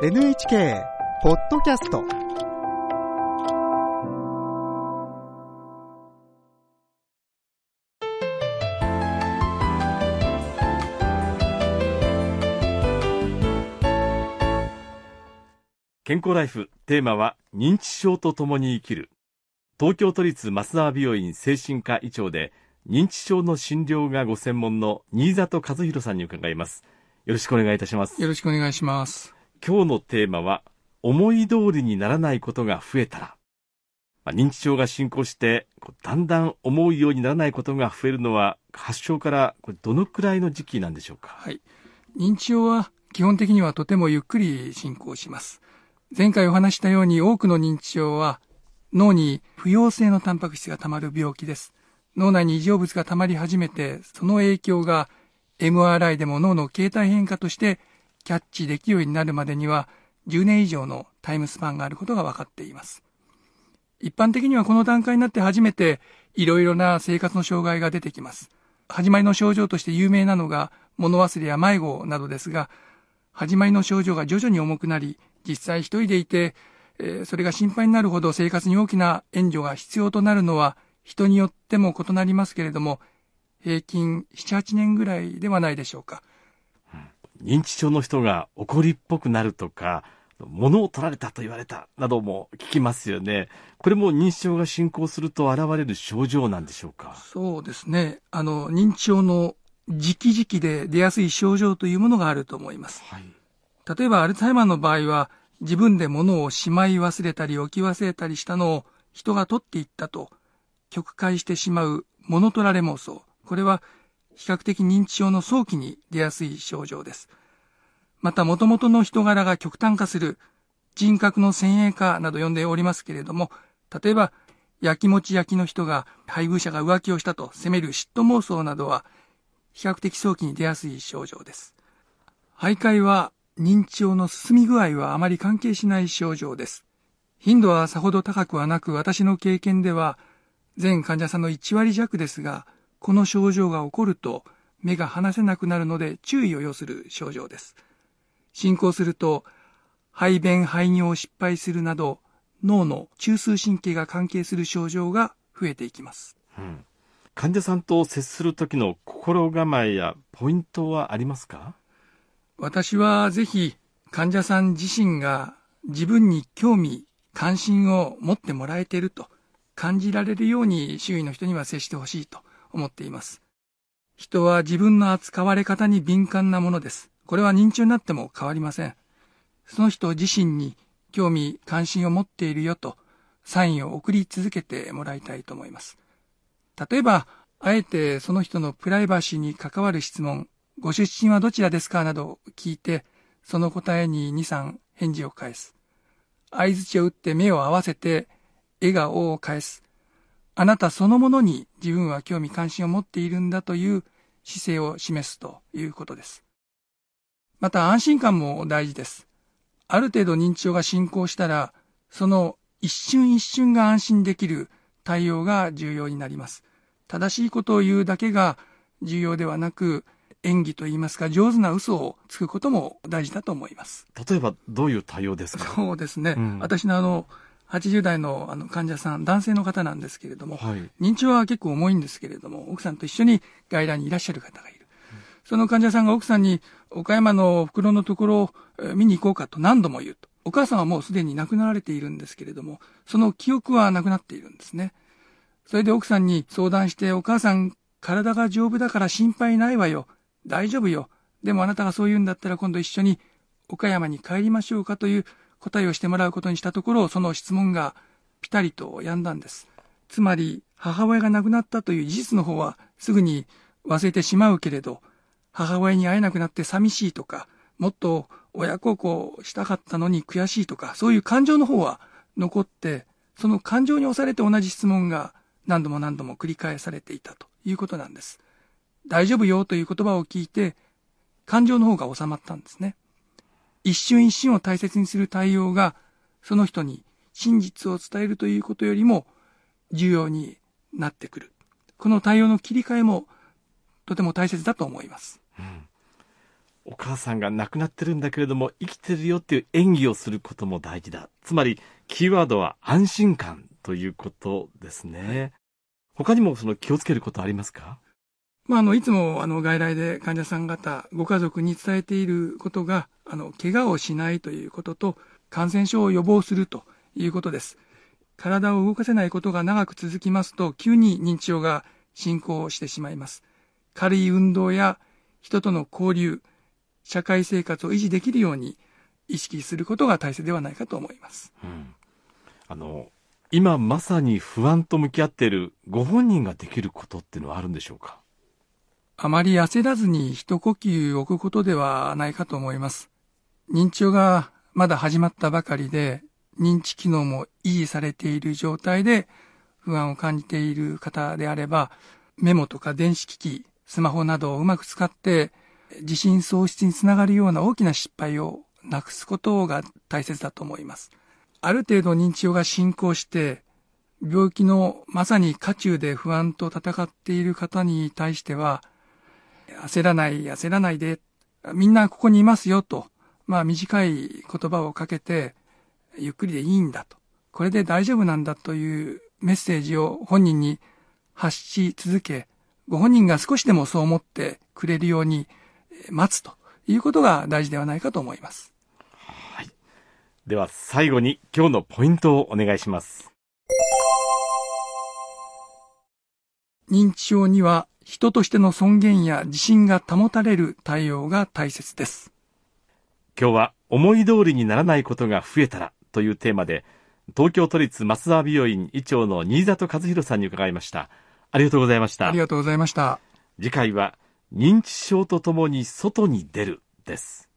NHK ポッドキャスト。健康ライフテーマは認知症とともに生きる。東京都立増沢病院精神科医長で認知症の診療がご専門の新里和弘さんに伺います。よろしくお願いいたします。よろしくお願いします。今日のテーマは思い通りにならないことが増えたら、まあ認知症が進行してだんだん思うようにならないことが増えるのは発症からこれどのくらいの時期なんでしょうか？はい。認知症は基本的にはとてもゆっくり進行します。前回お話したように多くの認知症は脳に不溶性のタンパク質が溜まる病気です。脳内に異常物が溜まり始めて、その影響が MRI でも脳の形態変化としてキャッチできるようになるまでには10年以上のタイムスパンがあることが分かっています。一般的にはこの段階になって初めていろいろな生活の障害が出てきます。始まりの症状として有名なのが物忘れや迷子などですが、始まりの症状が徐々に重くなり、実際一人でいて、えそれが心配になるほど生活に大きな援助が必要となるのは人によっても異なりますけれども、平均7、8年ぐらいではないでしょうか。認知症の人が怒りっぽくなるとか物を取られたと言われたなども聞きますよねこれも認知症が進行すると現れる症状なんでしょうか？そうですね。あの、認知症の時期時期で出やすい症状というものがあると思います。はい例えばアルツハイマーの場合は自分で物をしまい忘れたり置き忘れたりしたのを人が取っていったと曲解してしまう物取られ妄想。これは比較的認知症の早期に出やすい症状です。また元々の人柄が極端化する人格の先鋭化など呼んでおりますけれども、例えば焼きもち焼きの人が配偶者が浮気をしたと責める嫉妬妄想などは比較的早期に出やすい症状です。徘徊は認知症の進み具合はあまり関係しない症状です。頻度はさほど高くはなく、私の経験では、全患者さんの1割弱ですが、この症状が起こると、目が離せなくなるので注意を要する症状です。進行すると、排便排尿を失敗するなど、脳の中枢神経が関係する症状が増えていきます。うん患者さんと接する時の心構えやポイントはありますか？私はぜひ患者さん自身が自分に興味、関心を持ってもらえていると感じられるように周囲の人には接してほしいと思っています。人は自分の扱われ方に敏感なものです。これは認知症になっても変わりません。その人自身に興味、関心を持っているよとサインを送り続けてもらいたいと思います。例えば、あえてその人のプライバシーに関わる質問、ご出身はどちらですか？など聞いて、その答えに2、3返事を返す。相槌を打って目を合わせて笑顔を返す。あなたそのものに自分は興味関心を持っているんだという姿勢を示すということです。また安心感も大事です。ある程度認知症が進行したら、その一瞬一瞬が安心できる対応が重要になります。正しいことを言うだけが重要ではなく、演技といいますか上手な嘘をつくことも大事だと思います。例えばどういう対応ですか？そうですね。うん私のあの、80代のあの患者さん、男性の方なんですけれども、はい認知症は結構重いんですけれども、奥さんと一緒に外来にいらっしゃる方がいる。その患者さんが奥さんに、岡山の袋のところをえー見に行こうかと何度も言うと。お母さんはもうすでに亡くなられているんですけれども、その記憶はなくなっているんですね。それで奥さんに相談して、お母さん、体が丈夫だから心配ないわよ。大丈夫よ。でもあなたがそう言うんだったら今度一緒に岡山に帰りましょうかという答えをしてもらうことにしたところ、その質問がピタリと止んだんです。つまり、母親が亡くなったという事実の方はすぐに忘れてしまうけれど、母親に会えなくなって寂しいとか、もっと親孝行したかったのに悔しいとか、そういう感情の方は残って、その感情に押されて同じ質問が何度も何度も繰り返されていたということなんです。大丈夫よという言葉を聞いて、感情の方が収まったんですね。一瞬一瞬を大切にする対応が、その人に真実を伝えるということよりも重要になってくる。この対応の切り替えもとても大切だと思います。お母さんが亡くなってるんだけれども生きてるよっていう演技をすることも大事だ。つまり、キーワードは安心感ということですね。他にもその気をつけることありますか？まあ、あの、いつも、あの、外来で患者さん方、ご家族に伝えていることが、あの、怪我をしないということと、感染症を予防するということです。体を動かせないことが長く続きますと、急に認知症が進行してしまいます。軽い運動や人との交流、社会生活を維持できるように意識することが大切ではないかと思います。うん、あの、今まさに不安と向き合っているご本人ができることっていうのはあるんでしょうか？あまり焦らずに一呼吸置くことではないかと思います。認知症がまだ始まったばかりで、認知機能も維持されている状態で不安を感じている方であれば、メモとか電子機器、スマホなどをうまく使って、自信喪失につながるような大きな失敗をなくすことが大切だと思います。ある程度認知症が進行して、病気のまさに渦中で不安と戦っている方に対しては、焦らない、焦らないで、みんなここにいますよと、まあ短い言葉をかけて、ゆっくりでいいんだと、これで大丈夫なんだというメッセージを本人に発し続け、ご本人が少しでもそう思ってくれるように待つということが大事ではないかと思います。はい。では最後に今日のポイントをお願いします。認知症には人としての尊厳や自信が保たれる対応が大切です。今日は思い通りにならないことが増えたらというテーマで、東京都立増田病院医長の新里和弘さんに伺いました。ありがとうございました。ありがとうございました。次回は認知症とともに外に出るです。